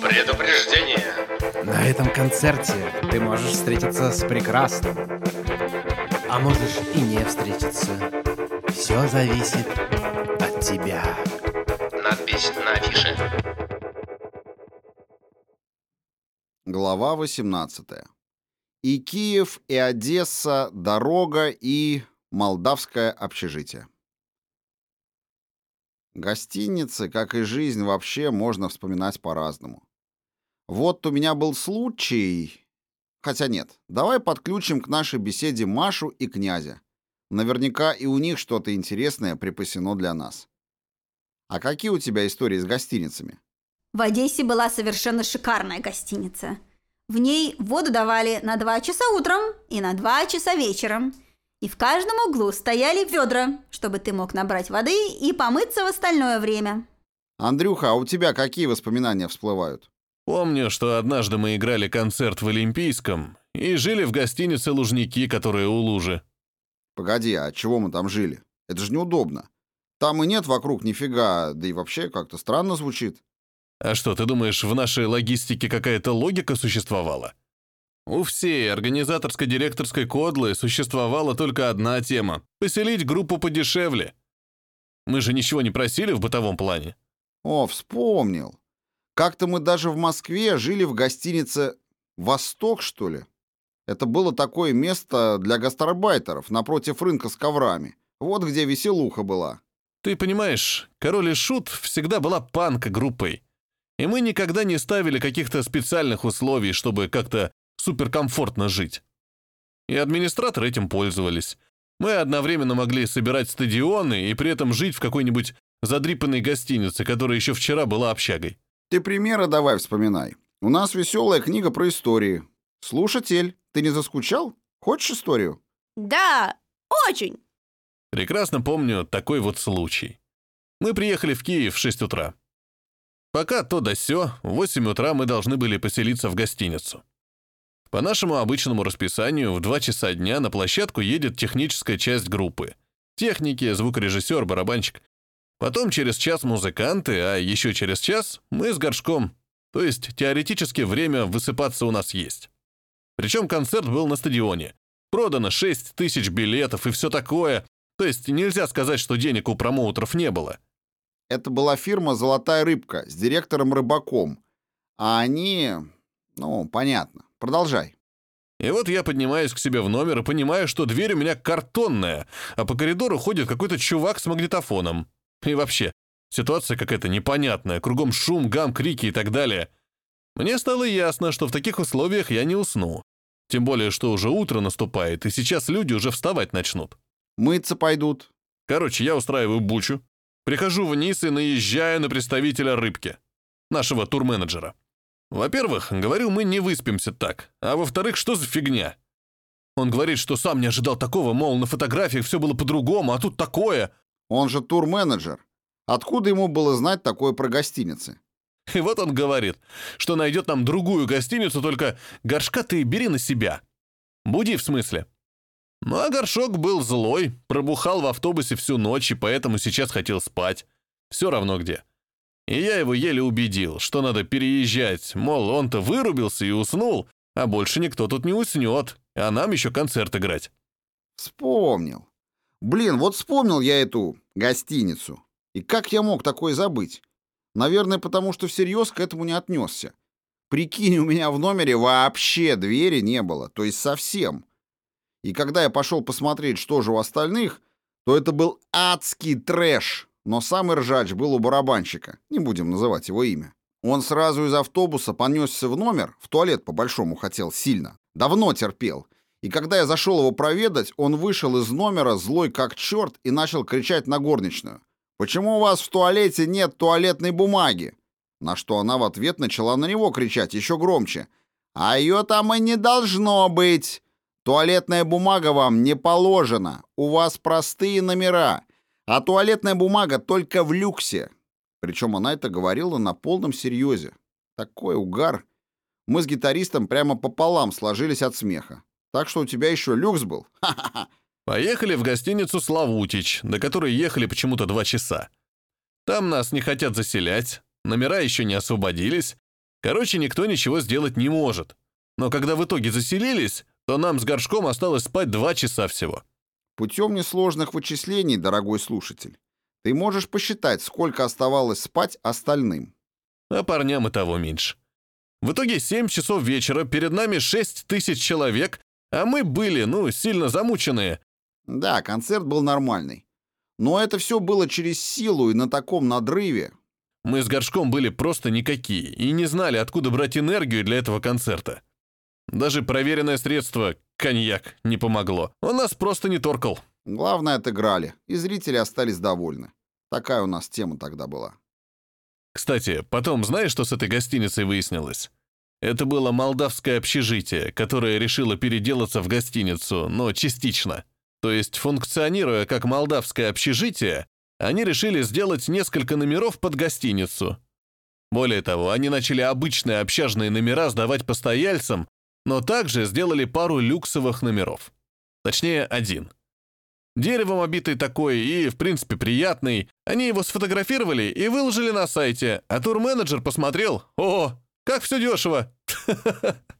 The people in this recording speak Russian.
Предупреждение. На этом концерте ты можешь встретиться с прекрасным. А можешь и не встретиться. Все зависит от тебя. Надпись на афише. Глава 18. И Киев, и Одесса, дорога, и молдавское общежитие. Гостиницы, как и жизнь вообще, можно вспоминать по-разному. Вот у меня был случай... Хотя нет, давай подключим к нашей беседе Машу и князя. Наверняка и у них что-то интересное припасено для нас. А какие у тебя истории с гостиницами? В Одессе была совершенно шикарная гостиница. В ней воду давали на два часа утром и на два часа вечером. И в каждом углу стояли ведра, чтобы ты мог набрать воды и помыться в остальное время. Андрюха, а у тебя какие воспоминания всплывают? Помню, что однажды мы играли концерт в Олимпийском и жили в гостинице «Лужники», которые у лужи. Погоди, а чего мы там жили? Это же неудобно. Там и нет вокруг нифига, да и вообще как-то странно звучит. А что, ты думаешь, в нашей логистике какая-то логика существовала? У всей организаторско-директорской кодлы существовала только одна тема — поселить группу подешевле. Мы же ничего не просили в бытовом плане. О, вспомнил. Как-то мы даже в Москве жили в гостинице «Восток», что ли? Это было такое место для гастарбайтеров напротив рынка с коврами. Вот где веселуха была. Ты понимаешь, Король и Шут всегда была панк-группой. И мы никогда не ставили каких-то специальных условий, чтобы как-то суперкомфортно жить. И администраторы этим пользовались. Мы одновременно могли собирать стадионы и при этом жить в какой-нибудь задрипанной гостинице, которая еще вчера была общагой. Ты примеры давай вспоминай. У нас веселая книга про истории. Слушатель, ты не заскучал? Хочешь историю? Да, очень. Прекрасно помню такой вот случай. Мы приехали в Киев в 6 утра. Пока то да сё, в 8 утра мы должны были поселиться в гостиницу. По нашему обычному расписанию в 2 часа дня на площадку едет техническая часть группы. Техники, звукорежиссер, барабанщик. Потом через час музыканты, а еще через час мы с горшком. То есть теоретически время высыпаться у нас есть. Причем концерт был на стадионе. Продано 6 тысяч билетов и все такое. То есть нельзя сказать, что денег у промоутеров не было. Это была фирма «Золотая рыбка» с директором Рыбаком. А они... Ну, понятно. Продолжай. И вот я поднимаюсь к себе в номер и понимаю, что дверь у меня картонная, а по коридору ходит какой-то чувак с магнитофоном. И вообще, ситуация какая-то непонятная, кругом шум, гам, крики и так далее. Мне стало ясно, что в таких условиях я не усну. Тем более, что уже утро наступает, и сейчас люди уже вставать начнут. Мыться пойдут. Короче, я устраиваю бучу, прихожу вниз и наезжаю на представителя рыбки, нашего турменеджера. Во-первых, говорю, мы не выспимся так, а во-вторых, что за фигня? Он говорит, что сам не ожидал такого, мол, на фотографиях все было по-другому, а тут такое. Он же турменеджер. Откуда ему было знать такое про гостиницы? И вот он говорит, что найдет нам другую гостиницу, только горшка ты бери на себя. Буди в смысле. Ну а горшок был злой, пробухал в автобусе всю ночь и поэтому сейчас хотел спать. Все равно где. И я его еле убедил, что надо переезжать, мол, он-то вырубился и уснул, а больше никто тут не уснет, а нам еще концерт играть. Вспомнил. Блин, вот вспомнил я эту гостиницу. И как я мог такое забыть? Наверное, потому что всерьез к этому не отнесся. Прикинь, у меня в номере вообще двери не было, то есть совсем. И когда я пошел посмотреть, что же у остальных, то это был адский трэш. Но самый ржач был у барабанщика, не будем называть его имя. Он сразу из автобуса понесся в номер, в туалет по-большому хотел сильно. Давно терпел. И когда я зашел его проведать, он вышел из номера злой как черт и начал кричать на горничную. «Почему у вас в туалете нет туалетной бумаги?» На что она в ответ начала на него кричать еще громче. «А ее там и не должно быть! Туалетная бумага вам не положена, у вас простые номера, а туалетная бумага только в люксе». Причем она это говорила на полном серьезе. Такой угар. Мы с гитаристом прямо пополам сложились от смеха. Так что у тебя еще люкс был. Ха-ха-ха. Поехали в гостиницу «Славутич», до которой ехали почему-то два часа. Там нас не хотят заселять, номера еще не освободились. Короче, никто ничего сделать не может. Но когда в итоге заселились, то нам с горшком осталось спать два часа всего. Путем несложных вычислений, дорогой слушатель, ты можешь посчитать, сколько оставалось спать остальным. А парням и того меньше. В итоге 7 часов вечера, перед нами 6 тысяч человек, а мы были, ну, сильно замученные. Да, концерт был нормальный. Но это все было через силу и на таком надрыве. Мы с горшком были просто никакие и не знали, откуда брать энергию для этого концерта. Даже проверенное средство, коньяк, не помогло. Он нас просто не торкал. Главное, отыграли, и зрители остались довольны. Такая у нас тема тогда была. Кстати, потом знаешь, что с этой гостиницей выяснилось? Это было молдавское общежитие, которое решило переделаться в гостиницу, но частично. То есть, функционируя как молдавское общежитие, они решили сделать несколько номеров под гостиницу. Более того, они начали обычные общажные номера сдавать постояльцам, но также сделали пару люксовых номеров. Точнее, один. Деревом обитый такой и, в принципе, приятный. Они его сфотографировали и выложили на сайте, а турменеджер посмотрел. О, как все дешево!